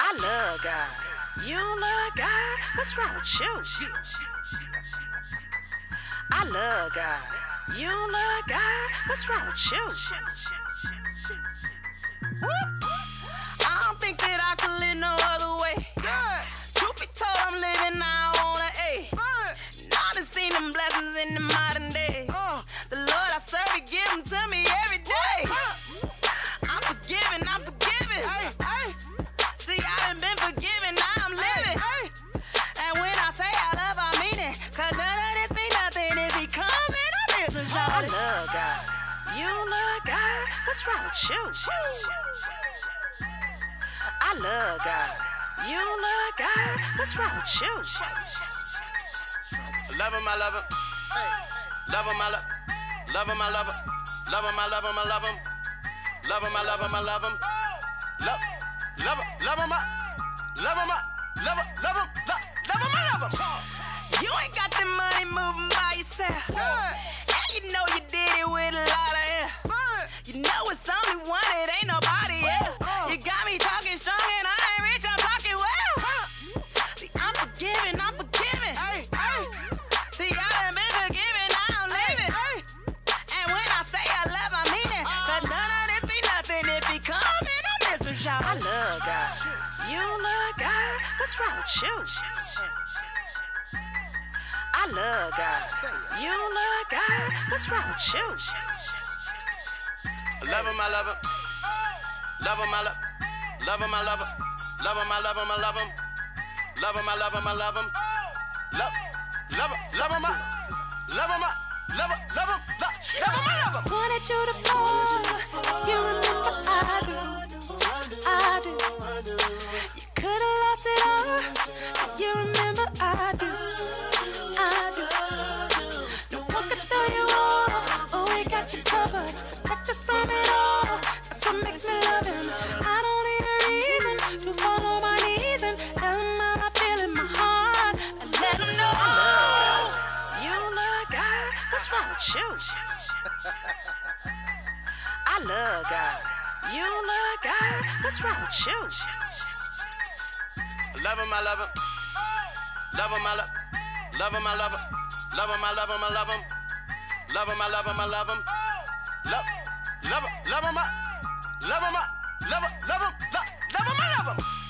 I love God. You love God? What's wrong with you? I love God. You love God? What's wrong with you? I I love God. You love God? What's wrong with you? I love God. You love God? What's wrong with you? Love him, I love him. Love him, I love Love him, I love him. Love him, I love him, I love him. Love him, I love him, I love him. Love, love him, love him, I love him, I love him, love him, love, him, I love him. Missing y'all. I love God. You love God? What's wrong with you? I love God. You love God? What's wrong with you? Love him, I love him. Love him, I love Love him, I love him. Love him, I love him, I love him. Love him, I love him, I love him. Love, love him, love him, I love him, I love him, love him, love, love him, I love him. Wanted you to fall. You remember I do. I. You love God. What's wrong with you? I love God. You love God? What's wrong with you? Love him, I love him. Love him, I love Love him, I love him. Love him, I love him, I love him. Love him, I love him, I love him. Love, love, love him up. Love him up. Love him, love him, love him, love him.